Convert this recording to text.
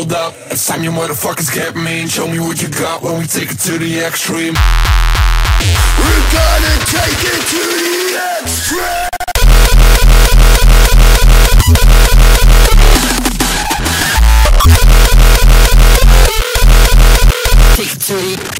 hold up. It's time you motherfuckers get mean. Show me what you got when we take it to the extreme. We're gonna take it to the extreme. Take it to the